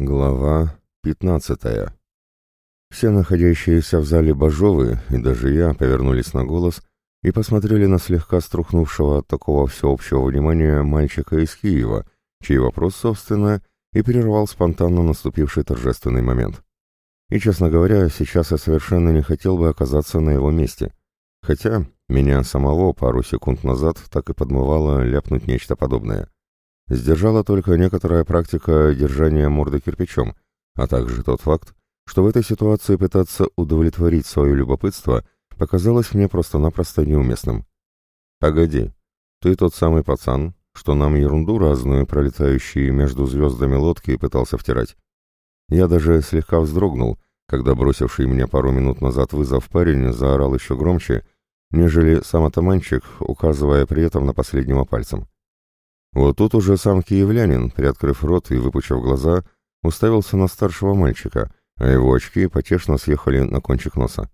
Глава 15 Все находящиеся в зале Бажовы, и даже я, повернулись на голос и посмотрели на слегка струхнувшего от такого всеобщего внимания мальчика из Киева, чей вопрос, собственно, и прервал спонтанно наступивший торжественный момент. И, честно говоря, сейчас я совершенно не хотел бы оказаться на его месте. Хотя меня самого пару секунд назад так и подмывало ляпнуть нечто подобное. Сдержала только некоторая практика держания морды кирпичом, а также тот факт, что в этой ситуации пытаться удовлетворить свое любопытство показалось мне просто-напросто неуместным. «Погоди, ты тот самый пацан, что нам ерунду разную, пролетающие между звездами лодки, пытался втирать. Я даже слегка вздрогнул, когда бросивший меня пару минут назад вызов парень заорал еще громче, нежели сам атаманчик, указывая при этом на последнего пальцем. Вот тут уже сам киевлянин, приоткрыв рот и выпучив глаза, уставился на старшего мальчика, а его очки потешно съехали на кончик носа.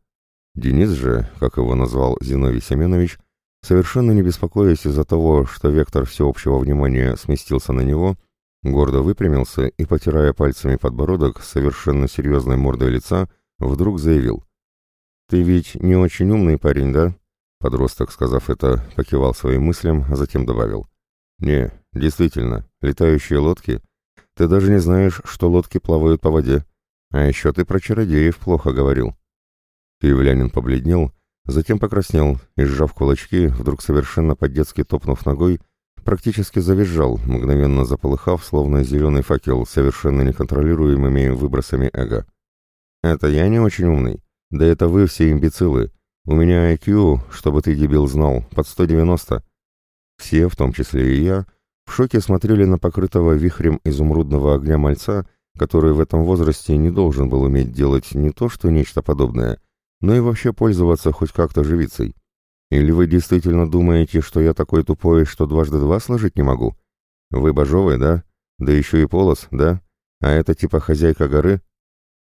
Денис же, как его назвал Зиновий Семенович, совершенно не беспокоясь из-за того, что вектор всеобщего внимания сместился на него, гордо выпрямился и, потирая пальцами подбородок совершенно серьезной мордой лица, вдруг заявил. «Ты ведь не очень умный парень, да?» Подросток, сказав это, покивал своим мыслям, а затем добавил. «Не, действительно, летающие лодки. Ты даже не знаешь, что лодки плавают по воде. А еще ты про чародеев плохо говорил». Киевлянин побледнел, затем покраснел и, сжав кулачки, вдруг совершенно по-детски топнув ногой, практически завизжал, мгновенно заполыхав, словно зеленый факел, совершенно неконтролируемыми выбросами эго. «Это я не очень умный. Да это вы все имбецилы. У меня IQ, чтобы ты, дебил, знал, под 190. Все, в том числе и я, в шоке смотрели на покрытого вихрем изумрудного огня мальца, который в этом возрасте не должен был уметь делать не то что нечто подобное, но и вообще пользоваться хоть как-то живицей. Или вы действительно думаете, что я такой тупой, что дважды два сложить не могу? Вы божовый, да? Да еще и полос, да? А это типа хозяйка горы?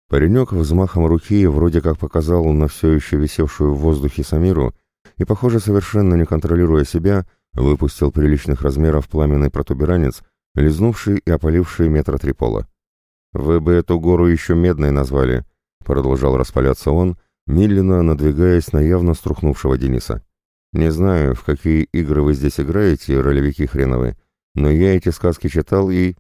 Паренек взмахом руки вроде как показал на все еще висевшую в воздухе Самиру и, похоже, совершенно не контролируя себя, выпустил приличных размеров пламенный протуберанец, лизнувший и опаливший метра три пола. «Вы бы эту гору еще медной назвали», — продолжал распаляться он, медленно надвигаясь на явно струхнувшего Дениса. «Не знаю, в какие игры вы здесь играете, ролевики хреновы, но я эти сказки читал и...»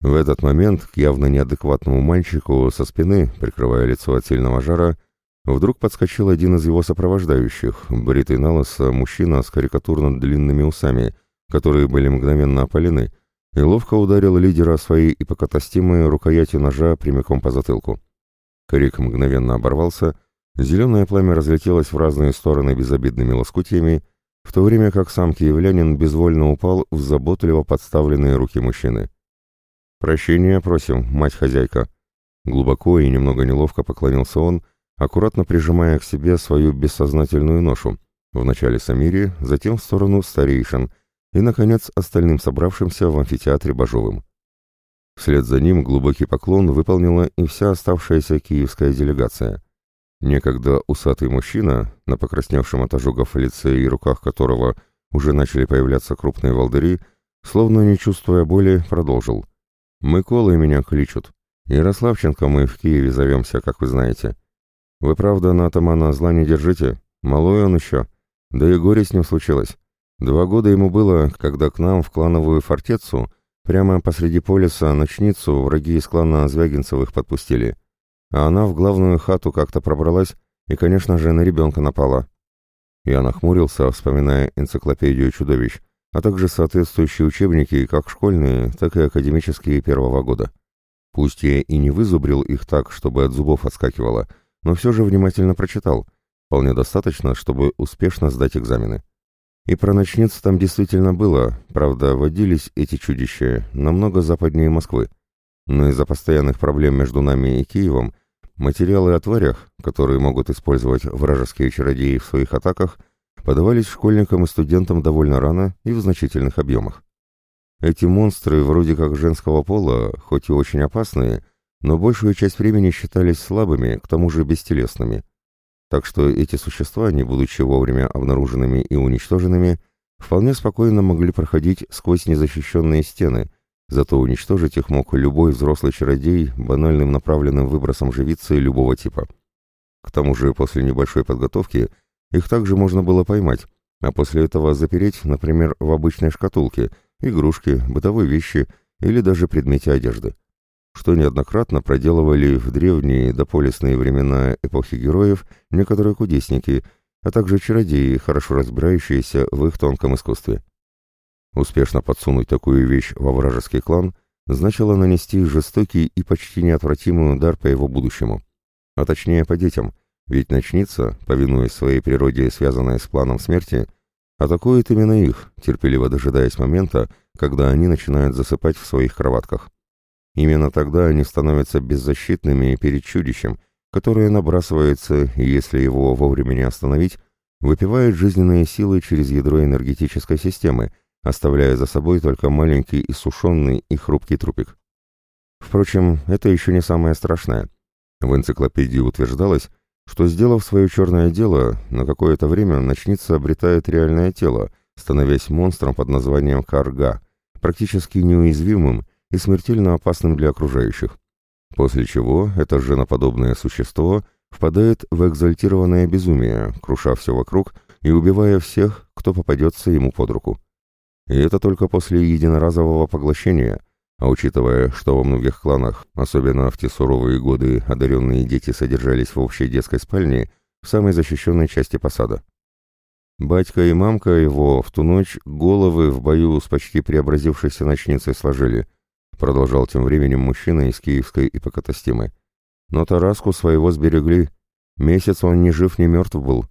В этот момент к явно неадекватному мальчику со спины, прикрывая лицо от сильного жара, Вдруг подскочил один из его сопровождающих, бритый на мужчина с карикатурно длинными усами, которые были мгновенно опалены, и ловко ударил лидера своей ипокатастимой рукоятью ножа прямиком по затылку. Крик мгновенно оборвался, зеленое пламя разлетелось в разные стороны безобидными лоскутьями, в то время как сам киевлянин безвольно упал в заботливо подставленные руки мужчины. «Прощения просим, мать-хозяйка!» Глубоко и немного неловко поклонился он, — аккуратно прижимая к себе свою бессознательную ношу, вначале Самире, затем в сторону старейшин и, наконец, остальным собравшимся в амфитеатре Бажовым. Вслед за ним глубокий поклон выполнила и вся оставшаяся киевская делегация. Некогда усатый мужчина, на покрасневшем от ожогов лице и руках которого уже начали появляться крупные волдыри, словно не чувствуя боли, продолжил. «Миколой меня кличут. Ярославченко мы в Киеве зовемся, как вы знаете. Вы правда на атамана зла не держите? Малой он еще. Да и горе с ним случилось. Два года ему было, когда к нам в клановую фортецу, прямо посреди полиса, ночницу враги из клана Звягинцевых подпустили. А она в главную хату как-то пробралась и, конечно же, на ребенка напала. Я нахмурился, вспоминая энциклопедию чудовищ, а также соответствующие учебники, как школьные, так и академические первого года. Пусть я и не вызубрил их так, чтобы от зубов отскакивало, — но все же внимательно прочитал. Вполне достаточно, чтобы успешно сдать экзамены. И про ночниц там действительно было, правда, водились эти чудища намного западнее Москвы. Но из-за постоянных проблем между нами и Киевом материалы о тварях, которые могут использовать вражеские чародеи в своих атаках, подавались школьникам и студентам довольно рано и в значительных объемах. Эти монстры вроде как женского пола, хоть и очень опасные, но большую часть времени считались слабыми, к тому же бестелесными. Так что эти существа, не будучи вовремя обнаруженными и уничтоженными, вполне спокойно могли проходить сквозь незащищенные стены, зато уничтожить их мог любой взрослый чародей банальным направленным выбросом живицы любого типа. К тому же после небольшой подготовки их также можно было поймать, а после этого запереть, например, в обычной шкатулке, игрушки, бытовые вещи или даже предмете одежды. Что неоднократно проделывали в древние дополисные времена эпохи героев некоторые кудесники, а также чародеи, хорошо разбирающиеся в их тонком искусстве. Успешно подсунуть такую вещь во вражеский клан значило нанести жестокий и почти неотвратимый удар по его будущему. А точнее по детям, ведь ночница, повинуясь своей природе, связанной с планом смерти, атакует именно их, терпеливо дожидаясь момента, когда они начинают засыпать в своих кроватках. Именно тогда они становятся беззащитными перед чудищем, которое набрасывается, и если его вовремя не остановить, выпивает жизненные силы через ядро энергетической системы, оставляя за собой только маленький иссушенный и хрупкий трупик. Впрочем, это еще не самое страшное. В энциклопедии утверждалось, что, сделав свое черное дело, на какое-то время ночница обретает реальное тело, становясь монстром под названием Карга, практически неуязвимым и смертельно опасным для окружающих. После чего это женоподобное существо впадает в экзальтированное безумие, круша все вокруг и убивая всех, кто попадется ему под руку. И это только после единоразового поглощения, а учитывая, что во многих кланах, особенно в те суровые годы, одаренные дети содержались в общей детской спальне, в самой защищенной части посада. Батька и мамка его в ту ночь головы в бою с почти преобразившейся ночницей сложили, продолжал тем временем мужчина из киевской ипокатастимы. Но Тараску своего сберегли. Месяц он ни жив, ни мертв был.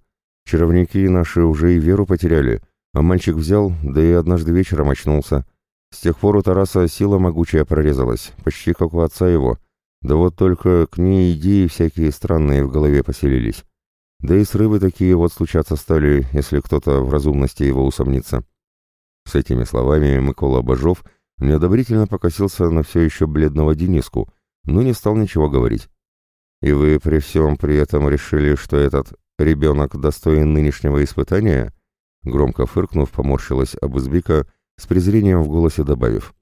Чаровники наши уже и веру потеряли, а мальчик взял, да и однажды вечером очнулся. С тех пор у Тараса сила могучая прорезалась, почти как у отца его. Да вот только к ней идеи всякие странные в голове поселились. Да и срывы такие вот случаться стали, если кто-то в разумности его усомнится. С этими словами Микола Бажов неодобрительно покосился на все еще бледного Дениску, но не стал ничего говорить. «И вы при всем при этом решили, что этот ребенок достоин нынешнего испытания?» Громко фыркнув, поморщилась Абузбика с презрением в голосе добавив.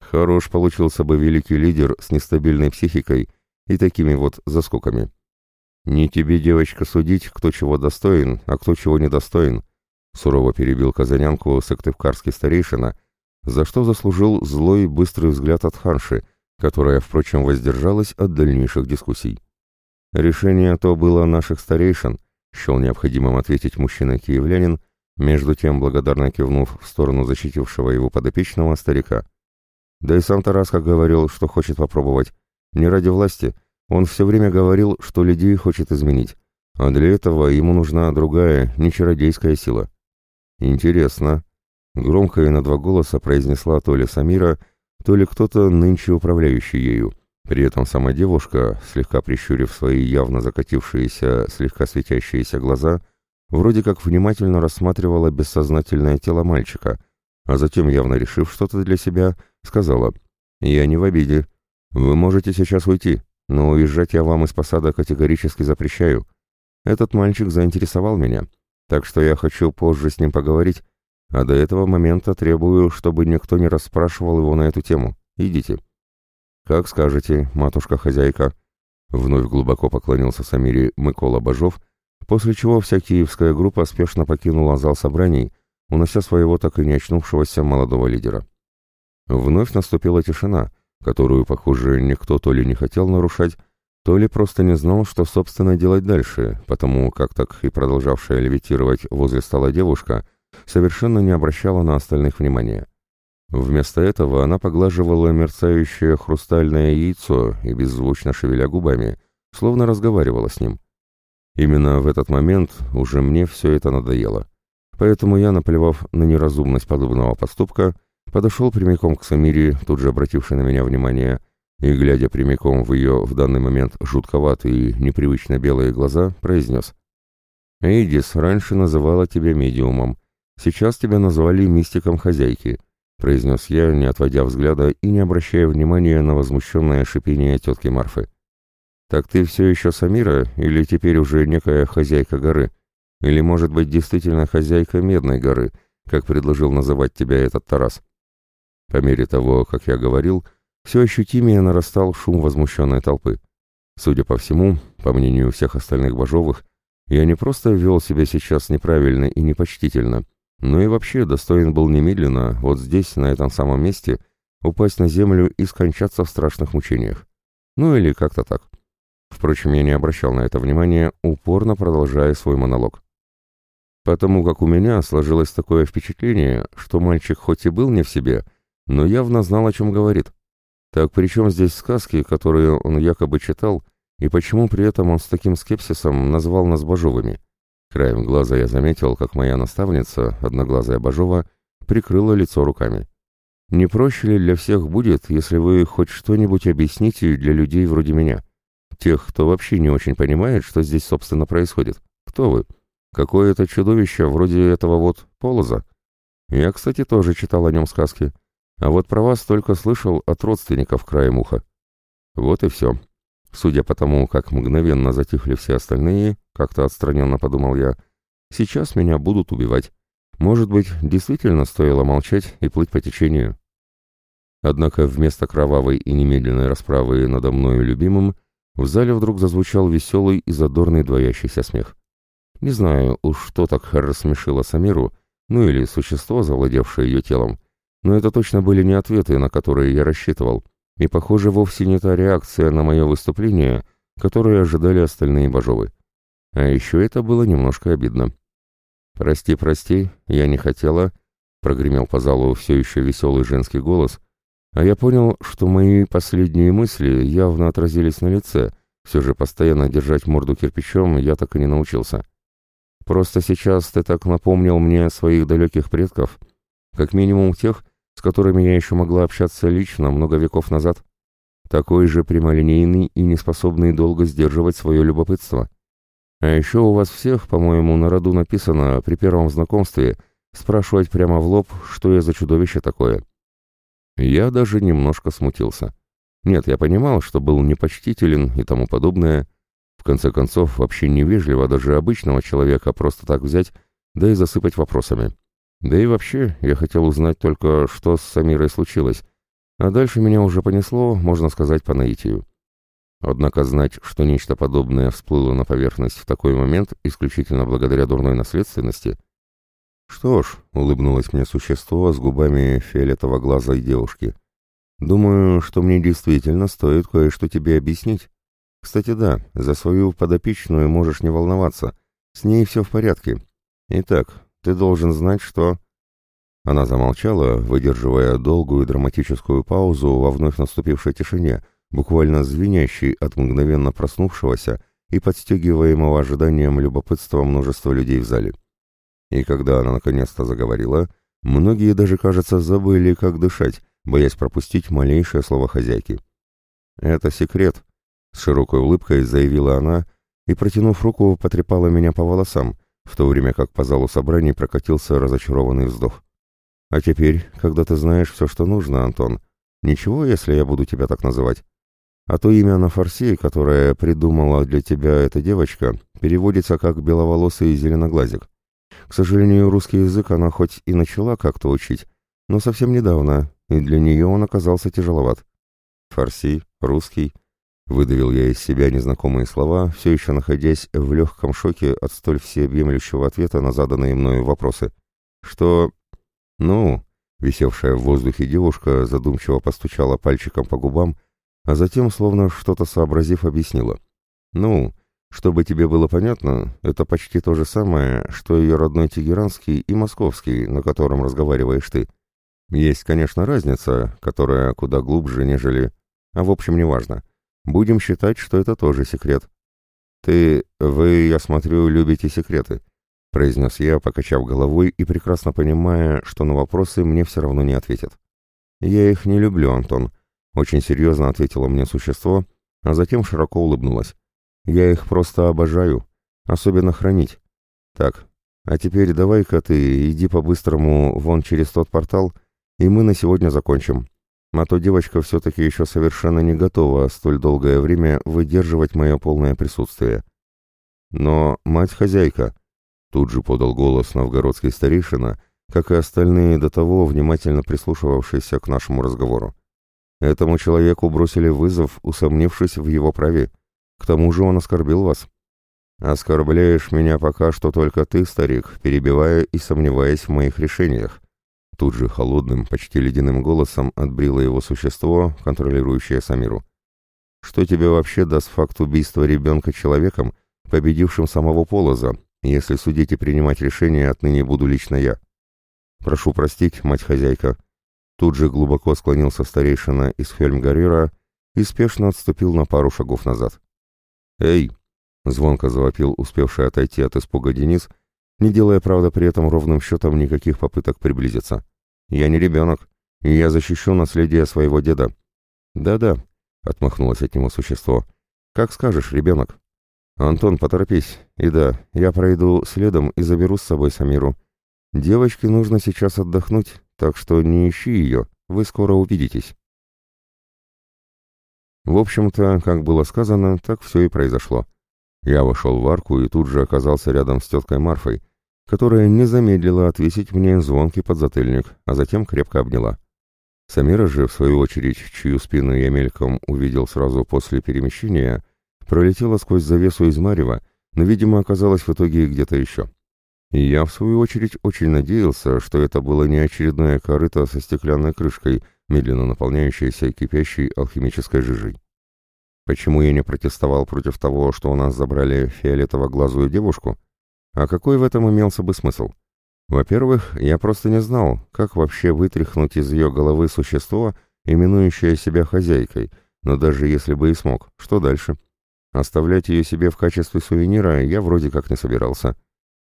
Хорош получился бы великий лидер с нестабильной психикой и такими вот заскоками. «Не тебе, девочка, судить, кто чего достоин, а кто чего недостоин», сурово перебил казанянку сыктывкарский старейшина, за что заслужил злой быстрый взгляд от Ханши, которая, впрочем, воздержалась от дальнейших дискуссий. «Решение то было наших старейшин», счел необходимым ответить мужчина-киевлянин, между тем благодарно кивнув в сторону защитившего его подопечного старика. Да и сам Тараска говорил, что хочет попробовать. Не ради власти. Он все время говорил, что людей хочет изменить. А для этого ему нужна другая, не чародейская сила. Интересно. Громко и на два голоса произнесла то ли Самира, то ли кто-то нынче управляющий ею. При этом сама девушка, слегка прищурив свои явно закатившиеся, слегка светящиеся глаза, вроде как внимательно рассматривала бессознательное тело мальчика, а затем, явно решив что-то для себя, сказала «Я не в обиде. Вы можете сейчас уйти, но уезжать я вам из посада категорически запрещаю. Этот мальчик заинтересовал меня, так что я хочу позже с ним поговорить, а до этого момента требую, чтобы никто не расспрашивал его на эту тему. Идите». «Как скажете, матушка-хозяйка», — вновь глубоко поклонился Самире Микола Бажов, — после чего вся киевская группа спешно покинула зал собраний, унося своего так и не очнувшегося молодого лидера. Вновь наступила тишина, которую, похоже, никто то ли не хотел нарушать, то ли просто не знал, что, собственно, делать дальше, потому как так и продолжавшая левитировать возле стола девушка совершенно не обращала на остальных внимания. Вместо этого она поглаживала мерцающее хрустальное яйцо и беззвучно шевеля губами, словно разговаривала с ним. Именно в этот момент уже мне все это надоело. Поэтому я, наплевав на неразумность подобного поступка, подошел прямиком к Самире, тут же обратившей на меня внимание, и, глядя прямиком в ее в данный момент жутковатые непривычно белые глаза, произнес. «Эйдис раньше называла тебя медиумом. Сейчас тебя назвали мистиком хозяйки», произнес я, не отводя взгляда и не обращая внимания на возмущенное шипение тетки Марфы. «Так ты все еще Самира или теперь уже некая хозяйка горы? Или, может быть, действительно хозяйка Медной горы, как предложил называть тебя этот Тарас?» По мере того, как я говорил, все ощутимее нарастал шум возмущенной толпы. Судя по всему, по мнению всех остальных Бажовых, я не просто вел себя сейчас неправильно и непочтительно, но и вообще достоин был немедленно, вот здесь, на этом самом месте, упасть на землю и скончаться в страшных мучениях. Ну или как-то так. Впрочем, я не обращал на это внимания, упорно продолжая свой монолог. Потому как у меня сложилось такое впечатление, что мальчик хоть и был не в себе, но явно знал, о чем говорит. Так при чем здесь сказки, которые он якобы читал, и почему при этом он с таким скепсисом назвал нас Бажовыми? Краем глаза я заметил, как моя наставница, одноглазая Бажова, прикрыла лицо руками. Не проще ли для всех будет, если вы хоть что-нибудь объясните для людей вроде меня? Тех, кто вообще не очень понимает, что здесь, собственно, происходит. Кто вы? Какое-то чудовище вроде этого вот Полоза? Я, кстати, тоже читал о нем сказки. А вот про вас только слышал от родственников краем уха. Вот и все. Судя по тому, как мгновенно затихли все остальные, как-то отстраненно подумал я, сейчас меня будут убивать. Может быть, действительно стоило молчать и плыть по течению. Однако вместо кровавой и немедленной расправы надо мною любимым, в зале вдруг зазвучал веселый и задорный двоящийся смех. Не знаю уж что так рассмешило Самиру, ну или существо, завладевшее ее телом, но это точно были не ответы, на которые я рассчитывал, и, похоже, вовсе не та реакция на мое выступление, которую ожидали остальные божовы. А еще это было немножко обидно. «Прости, прости, я не хотела», — прогремел по залу все еще веселый женский голос, а я понял, что мои последние мысли явно отразились на лице, все же постоянно держать морду кирпичом я так и не научился. Просто сейчас ты так напомнил мне своих далеких предков, как минимум тех, с которыми я еще могла общаться лично много веков назад. Такой же прямолинейный и неспособный долго сдерживать свое любопытство. А еще у вас всех, по-моему, на роду написано при первом знакомстве спрашивать прямо в лоб, что я за чудовище такое. Я даже немножко смутился. Нет, я понимал, что был непочтителен и тому подобное. В конце концов, вообще невежливо даже обычного человека просто так взять, да и засыпать вопросами. Да и вообще, я хотел узнать только, что с Самирой случилось, а дальше меня уже понесло, можно сказать, по наитию. Однако знать, что нечто подобное всплыло на поверхность в такой момент исключительно благодаря дурной наследственности. Что ж, улыбнулось мне существо с губами фиолетово-глазой девушки. Думаю, что мне действительно стоит кое-что тебе объяснить. Кстати, да, за свою подопечную можешь не волноваться. С ней все в порядке. Итак, ты должен знать, что...» Она замолчала, выдерживая долгую драматическую паузу во вновь наступившей тишине, буквально звенящей от мгновенно проснувшегося и подстегиваемого ожиданием любопытства множества людей в зале. И когда она наконец-то заговорила, многие даже, кажется, забыли, как дышать, боясь пропустить малейшее слово хозяйки. «Это секрет», — с широкой улыбкой заявила она и, протянув руку, потрепала меня по волосам, в то время как по залу собраний прокатился разочарованный вздох. «А теперь, когда ты знаешь все, что нужно, Антон, ничего, если я буду тебя так называть? А то имя на фарси, которое придумала для тебя эта девочка, переводится как «беловолосый зеленоглазик». К сожалению, русский язык она хоть и начала как-то учить, но совсем недавно, и для нее он оказался тяжеловат. Фарси, русский, Выдавил я из себя незнакомые слова, все еще находясь в легком шоке от столь всеобъемлющего ответа на заданные мною вопросы. Что... Ну... Висевшая в воздухе девушка задумчиво постучала пальчиком по губам, а затем, словно что-то сообразив, объяснила. «Ну, чтобы тебе было понятно, это почти то же самое, что ее родной тегеранский и московский, на котором разговариваешь ты. Есть, конечно, разница, которая куда глубже, нежели... А в общем, неважно. Будем считать, что это тоже секрет. Ты, вы, я смотрю, любите секреты, произнес я, покачав головой и прекрасно понимая, что на вопросы мне все равно не ответят. Я их не люблю, Антон, очень серьезно ответило мне существо, а затем широко улыбнулась. Я их просто обожаю, особенно хранить. Так, а теперь давай-ка ты иди по-быстрому вон через тот портал, и мы на сегодня закончим. А то девочка все-таки еще совершенно не готова столь долгое время выдерживать мое полное присутствие. Но мать-хозяйка, тут же подал голос новгородский старейшина, как и остальные до того, внимательно прислушивавшиеся к нашему разговору. Этому человеку бросили вызов, усомнившись в его праве. К тому же он оскорбил вас. Оскорбляешь меня пока что только ты, старик, перебивая и сомневаясь в моих решениях. Тут же холодным, почти ледяным голосом отбрило его существо, контролирующее Самиру. Что тебе вообще даст факт убийства ребенка человеком, победившим самого Полоза, если судить и принимать решения отныне буду лично я? Прошу простить, мать-хозяйка, Тут же глубоко склонился старейшина из Хельмгарира и спешно отступил на пару шагов назад. «Эй!» — звонко завопил успевший отойти от испуга Денис, не делая, правда, при этом ровным счетом никаких попыток приблизиться. «Я не ребенок, и я защищу наследие своего деда». «Да-да», — отмахнулось от него существо. «Как скажешь, ребенок». «Антон, поторопись. И да, я пройду следом и заберу с собой Самиру. Девочке нужно сейчас отдохнуть, так что не ищи ее, вы скоро увидитесь. В общем-то, как было сказано, так все и произошло. Я вошел в арку и тут же оказался рядом с теткой Марфой, которая не замедлила отвесить мне звонкий подзатыльник, а затем крепко обняла. Самира же, в свою очередь, чью спину я мельком увидел сразу после перемещения, пролетела сквозь завесу из Марева, но, видимо, оказалась в итоге где-то еще. И я, в свою очередь, очень надеялся, что это было не очередное корыто со стеклянной крышкой, медленно наполняющееся кипящей алхимической жижей. Почему я не протестовал против того, что у нас забрали фиолетово-глазую девушку? А какой в этом имелся бы смысл? Во-первых, я просто не знал, как вообще вытряхнуть из ее головы существо, именующее себя хозяйкой, но даже если бы и смог, что дальше? Оставлять ее себе в качестве сувенира я вроде как не собирался.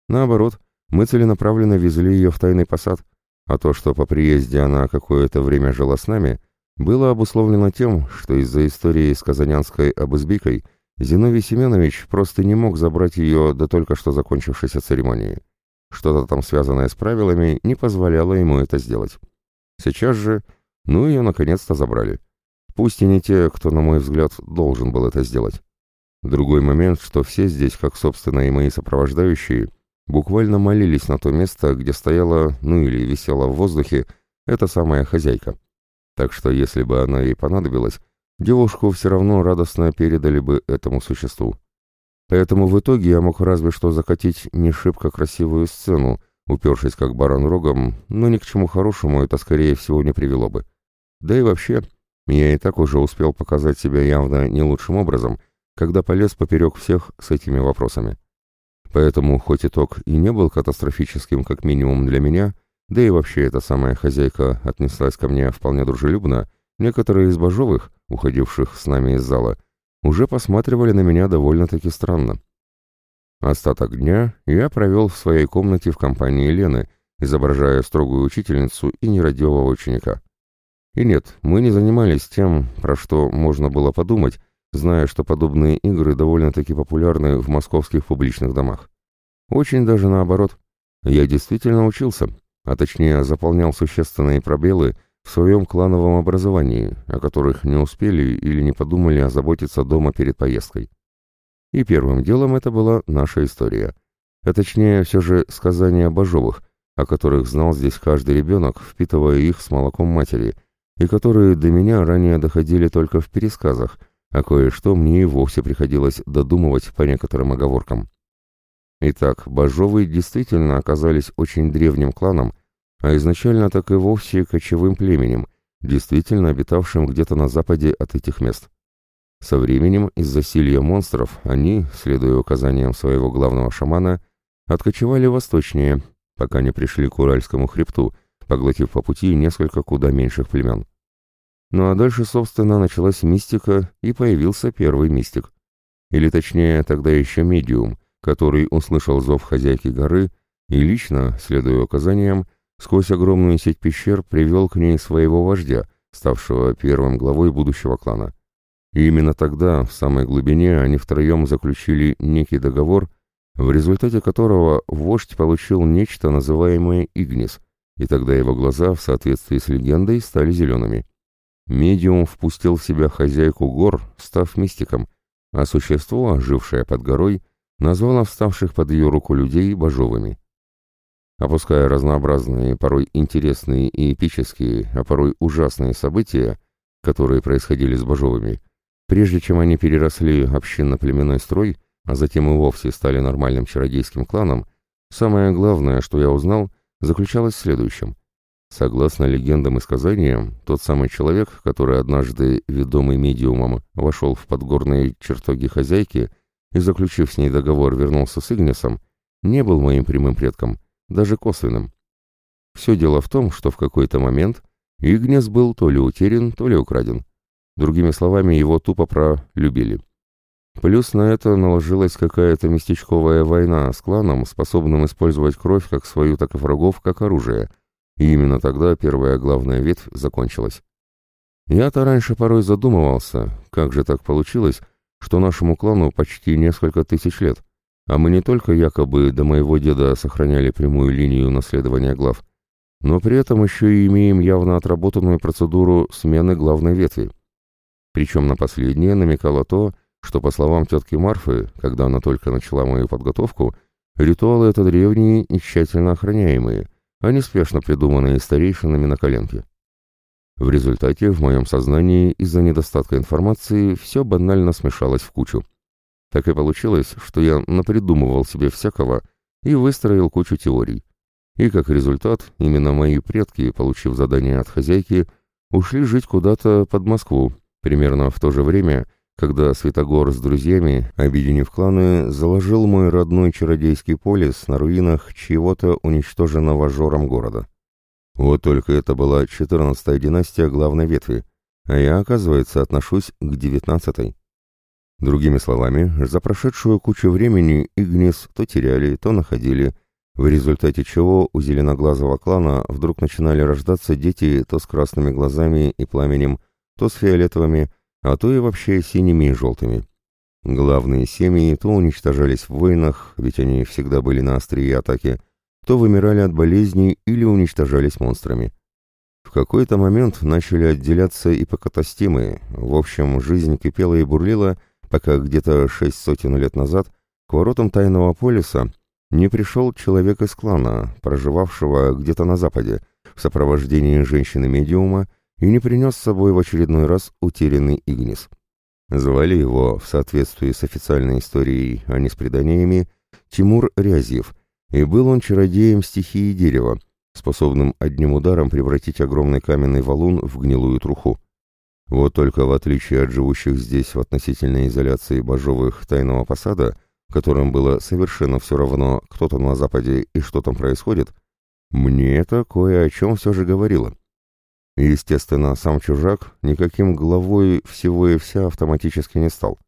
Наоборот, мы целенаправленно везли ее в тайный посад, а то, что по приезде она какое-то время жила с нами, было обусловлено тем, что из-за истории с Казанянской обызбикой Зиновий Семенович просто не мог забрать ее до только что закончившейся церемонии. Что-то там связанное с правилами не позволяло ему это сделать. Сейчас же, ну ее наконец-то забрали. Пусть и не те, кто, на мой взгляд, должен был это сделать. Другой момент, что все здесь, как, собственно, и мои сопровождающие, буквально молились на то место, где стояла, ну или висела в воздухе, эта самая хозяйка. Так что, если бы она ей понадобилась, девушку все равно радостно передали бы этому существу. Поэтому в итоге я мог разве что закатить не шибко красивую сцену, упершись как баран рогом, но ни к чему хорошему это, скорее всего, не привело бы. Да и вообще, я и так уже успел показать себя явно не лучшим образом, когда полез поперек всех с этими вопросами. Поэтому, хоть итог и не был катастрофическим как минимум для меня, да и вообще эта самая хозяйка отнеслась ко мне вполне дружелюбно, некоторые из божовых, уходивших с нами из зала, уже посматривали на меня довольно-таки странно. Остаток дня я провел в своей комнате в компании Лены, изображая строгую учительницу и нерадивого ученика. И нет, мы не занимались тем, про что можно было подумать, зная, что подобные игры довольно-таки популярны в московских публичных домах. Очень даже наоборот. Я действительно учился, а точнее заполнял существенные пробелы в своем клановом образовании, о которых не успели или не подумали озаботиться дома перед поездкой. И первым делом это была наша история. А точнее, все же сказания Бажовых, о которых знал здесь каждый ребенок, впитывая их с молоком матери, и которые до меня ранее доходили только в пересказах – а кое-что мне и вовсе приходилось додумывать по некоторым оговоркам. Итак, Бажовы действительно оказались очень древним кланом, а изначально так и вовсе кочевым племенем, действительно обитавшим где-то на западе от этих мест. Со временем из-за силья монстров они, следуя указаниям своего главного шамана, откочевали восточнее, пока не пришли к Уральскому хребту, поглотив по пути несколько куда меньших племен. Ну а дальше, собственно, началась мистика, и появился первый мистик. Или точнее, тогда еще медиум, который услышал зов хозяйки горы и лично, следуя указаниям, сквозь огромную сеть пещер привел к ней своего вождя, ставшего первым главой будущего клана. И именно тогда, в самой глубине, они втроем заключили некий договор, в результате которого вождь получил нечто, называемое Игнис, и тогда его глаза, в соответствии с легендой, стали зелеными. Медиум впустил в себя хозяйку гор, став мистиком, а существо, жившее под горой, назвало вставших под ее руку людей божовыми. Опуская разнообразные, порой интересные и эпические, а порой ужасные события, которые происходили с Бажовыми, прежде чем они переросли общинно-племенной строй, а затем и вовсе стали нормальным чародейским кланом, самое главное, что я узнал, заключалось в следующем. Согласно легендам и сказаниям, тот самый человек, который однажды, ведомый медиумом, вошел в подгорные чертоги хозяйки и, заключив с ней договор, вернулся с Игнесом, не был моим прямым предком, даже косвенным. Все дело в том, что в какой-то момент Игнес был то ли утерян, то ли украден. Другими словами, его тупо пролюбили. Плюс на это наложилась какая-то местечковая война с кланом, способным использовать кровь как свою, так и врагов, как оружие. И именно тогда первая главная ветвь закончилась. Я-то раньше порой задумывался, как же так получилось, что нашему клану почти несколько тысяч лет, а мы не только якобы до моего деда сохраняли прямую линию наследования глав, но при этом еще и имеем явно отработанную процедуру смены главной ветви. Причем на последнее намекало то, что, по словам тетки Марфы, когда она только начала мою подготовку, ритуалы это древние и тщательно охраняемые, а не спешно придуманные старейшинами на коленке. В результате в моем сознании из-за недостатка информации все банально смешалось в кучу. Так и получилось, что я напридумывал себе всякого и выстроил кучу теорий. И как результат, именно мои предки, получив задание от хозяйки, ушли жить куда-то под Москву, примерно в то же время, когда Святогор с друзьями, объединив кланы, заложил мой родной чародейский полис на руинах чьего-то уничтоженного жором города. Вот только это была четырнадцатая династия главной ветви, а я, оказывается, отношусь к девятнадцатой. Другими словами, за прошедшую кучу времени Игнис то теряли, то находили, в результате чего у зеленоглазого клана вдруг начинали рождаться дети то с красными глазами и пламенем, то с фиолетовыми, а то и вообще синими и желтыми. Главные семьи то уничтожались в войнах, ведь они всегда были на острие атаки, то вымирали от болезней или уничтожались монстрами. В какой-то момент начали отделяться и покатастимы, в общем, жизнь кипела и бурлила, пока где-то шесть сотен лет назад к воротам Тайного Полиса не пришел человек из клана, проживавшего где-то на западе, в сопровождении женщины-медиума, и не принес с собой в очередной раз утерянный Игнис. Звали его, в соответствии с официальной историей, а не с преданиями, Тимур Рязьев, и был он чародеем стихии дерева, способным одним ударом превратить огромный каменный валун в гнилую труху. Вот только в отличие от живущих здесь в относительной изоляции божовых тайного посада, которым было совершенно все равно, кто там на западе и что там происходит, мне это кое о чем все же говорило. Естественно, сам чужак никаким главой всего и вся автоматически не стал.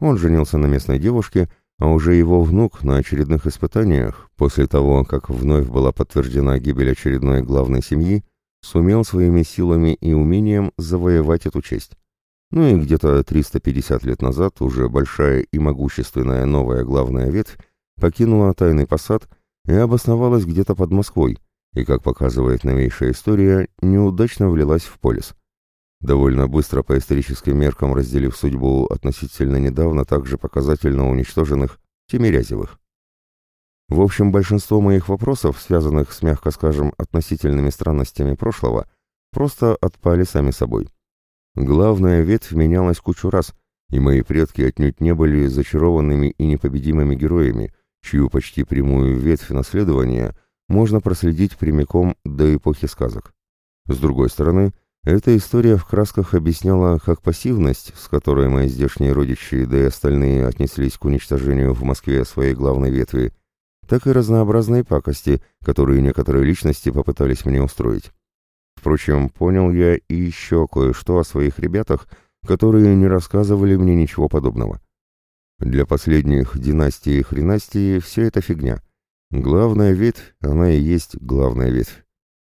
Он женился на местной девушке, а уже его внук на очередных испытаниях, после того, как вновь была подтверждена гибель очередной главной семьи, сумел своими силами и умением завоевать эту честь. Ну и где-то 350 лет назад уже большая и могущественная новая главная ветвь покинула тайный посад и обосновалась где-то под Москвой, и, как показывает новейшая история, неудачно влилась в полис. Довольно быстро по историческим меркам разделив судьбу относительно недавно также показательно уничтоженных Тимирязевых. В общем, большинство моих вопросов, связанных с, мягко скажем, относительными странностями прошлого, просто отпали сами собой. Главная ветвь менялась кучу раз, и мои предки отнюдь не были зачарованными и непобедимыми героями, чью почти прямую ветвь наследования – можно проследить прямиком до эпохи сказок. С другой стороны, эта история в красках объясняла как пассивность, с которой мои здешние родичи, да и остальные отнеслись к уничтожению в Москве своей главной ветви, так и разнообразные пакости, которые некоторые личности попытались мне устроить. Впрочем, понял я и еще кое-что о своих ребятах, которые не рассказывали мне ничего подобного. Для последних династии и хренастии все это фигня — Главная ветвь, она и есть главная ветвь.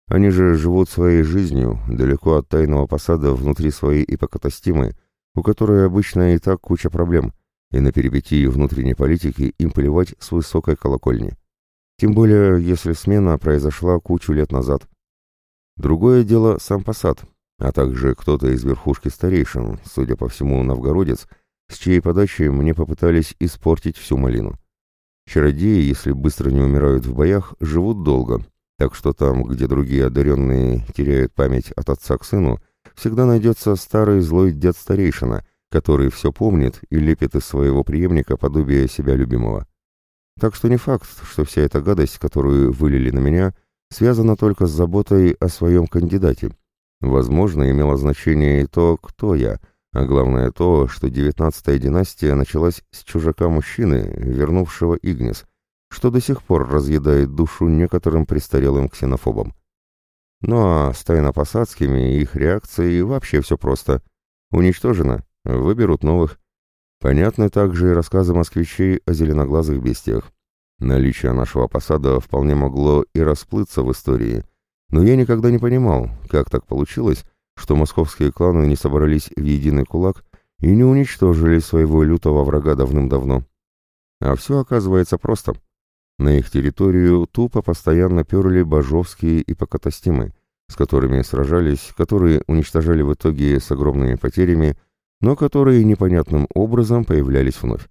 Они же живут своей жизнью, далеко от тайного посада внутри своей ипокатастимы, у которой обычно и так куча проблем, и на перипетии внутренней политики им плевать с высокой колокольни. Тем более, если смена произошла кучу лет назад. Другое дело сам посад, а также кто-то из верхушки старейшин, судя по всему, новгородец, с чьей подачи мне попытались испортить всю малину. Чародеи, если быстро не умирают в боях, живут долго, так что там, где другие одаренные теряют память от отца к сыну, всегда найдется старый злой дед-старейшина, который все помнит и лепит из своего преемника подобие себя любимого. Так что не факт, что вся эта гадость, которую вылили на меня, связана только с заботой о своем кандидате. Возможно, имело значение и то, кто я, а главное то, что девятнадцатая династия началась с чужака-мужчины, вернувшего Игнис, что до сих пор разъедает душу некоторым престарелым ксенофобам. Ну а с тайнопосадскими и их реакцией вообще все просто. Уничтожено, выберут новых. Понятны также и рассказы москвичей о зеленоглазых бестиях. Наличие нашего посада вполне могло и расплыться в истории, но я никогда не понимал, как так получилось, что московские кланы не собрались в единый кулак и не уничтожили своего лютого врага давным-давно. А все оказывается просто. На их территорию тупо постоянно перли божовские и покатостимы, с которыми сражались, которые уничтожали в итоге с огромными потерями, но которые непонятным образом появлялись вновь.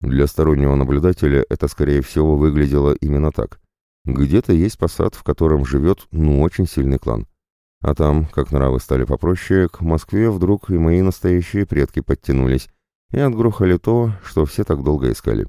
Для стороннего наблюдателя это, скорее всего, выглядело именно так. Где-то есть посад, в котором живет, ну, очень сильный клан. А там, как нравы стали попроще, к Москве вдруг и мои настоящие предки подтянулись и отгрохали то, что все так долго искали.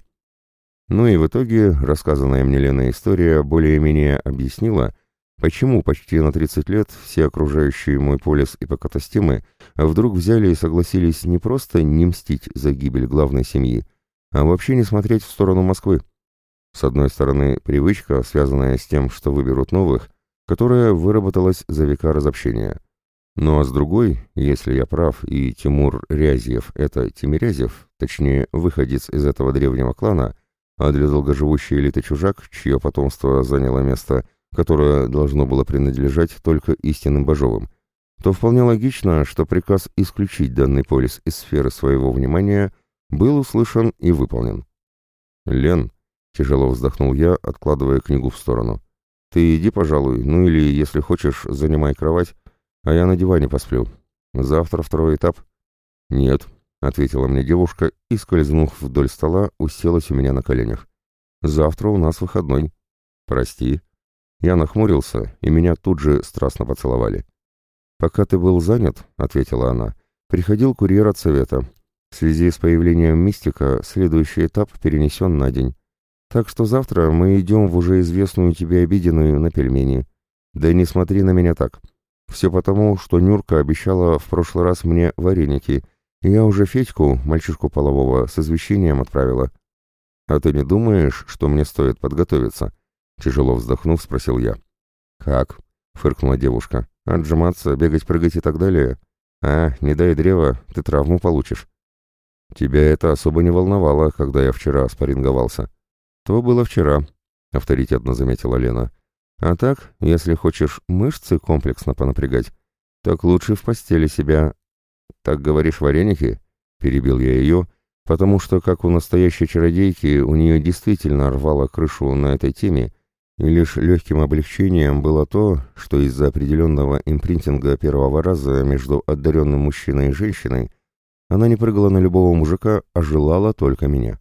Ну и в итоге рассказанная мне Леной история более-менее объяснила, почему почти на 30 лет все окружающие мой полис и покатастимы вдруг взяли и согласились не просто не мстить за гибель главной семьи, а вообще не смотреть в сторону Москвы. С одной стороны, привычка, связанная с тем, что выберут новых – которая выработалась за века разобщения. Ну а с другой, если я прав, и Тимур Рязьев — это Тимирязев, точнее, выходец из этого древнего клана, а для долгоживущей элиты чужак, чье потомство заняло место, которое должно было принадлежать только истинным Бажовым, то вполне логично, что приказ исключить данный полис из сферы своего внимания был услышан и выполнен. «Лен», — тяжело вздохнул я, откладывая книгу в сторону, — ты иди, пожалуй, ну или, если хочешь, занимай кровать, а я на диване посплю. Завтра второй этап. Нет, ответила мне девушка и, скользнув вдоль стола, уселась у меня на коленях. Завтра у нас выходной. Прости. Я нахмурился, и меня тут же страстно поцеловали. «Пока ты был занят», — ответила она, — «приходил курьер от совета. В связи с появлением мистика следующий этап перенесен на день. Так что завтра мы идем в уже известную тебе обиденную на пельмени. Да не смотри на меня так. Все потому, что Нюрка обещала в прошлый раз мне вареники, и я уже Федьку, мальчишку полового, с извещением отправила. А ты не думаешь, что мне стоит подготовиться? Тяжело вздохнув, спросил я. Как? Фыркнула девушка. Отжиматься, бегать, прыгать и так далее? А, не дай древа, ты травму получишь. Тебя это особо не волновало, когда я вчера спарринговался. «То было вчера», — авторитетно заметила Лена. «А так, если хочешь мышцы комплексно понапрягать, так лучше в постели себя...» «Так говоришь, вареники?» — перебил я ее, потому что, как у настоящей чародейки, у нее действительно рвало крышу на этой теме, и лишь легким облегчением было то, что из-за определенного импринтинга первого раза между одаренным мужчиной и женщиной она не прыгала на любого мужика, а желала только меня.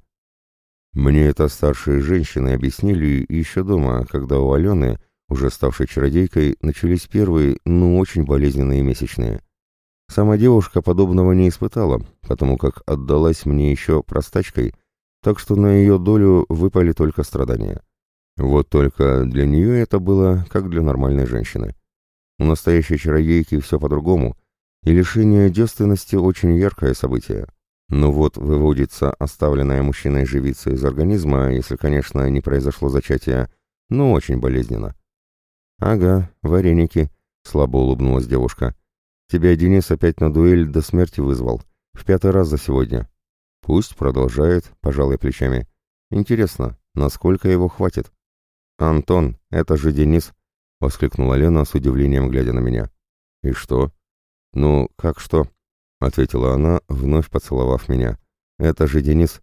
Мне это старшие женщины объяснили еще дома, когда у Алены, уже ставшей чародейкой, начались первые, ну очень болезненные месячные. Сама девушка подобного не испытала, потому как отдалась мне еще простачкой, так что на ее долю выпали только страдания. Вот только для нее это было как для нормальной женщины. У настоящей чародейки все по-другому, и лишение девственности очень яркое событие. Но вот выводится оставленная мужчиной живица из организма, если, конечно, не произошло зачатие, но очень болезненно. «Ага, вареники», — слабо улыбнулась девушка. «Тебя Денис опять на дуэль до смерти вызвал. В пятый раз за сегодня». «Пусть продолжает», — пожалуй плечами. «Интересно, насколько его хватит?» «Антон, это же Денис», — воскликнула Лена с удивлением, глядя на меня. «И что?» «Ну, как что?» — ответила она, вновь поцеловав меня. «Это же Денис.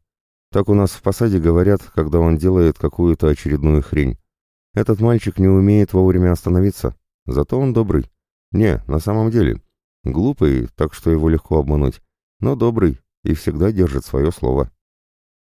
Так у нас в посаде говорят, когда он делает какую-то очередную хрень. Этот мальчик не умеет вовремя остановиться, зато он добрый. Не, на самом деле. Глупый, так что его легко обмануть, но добрый и всегда держит свое слово».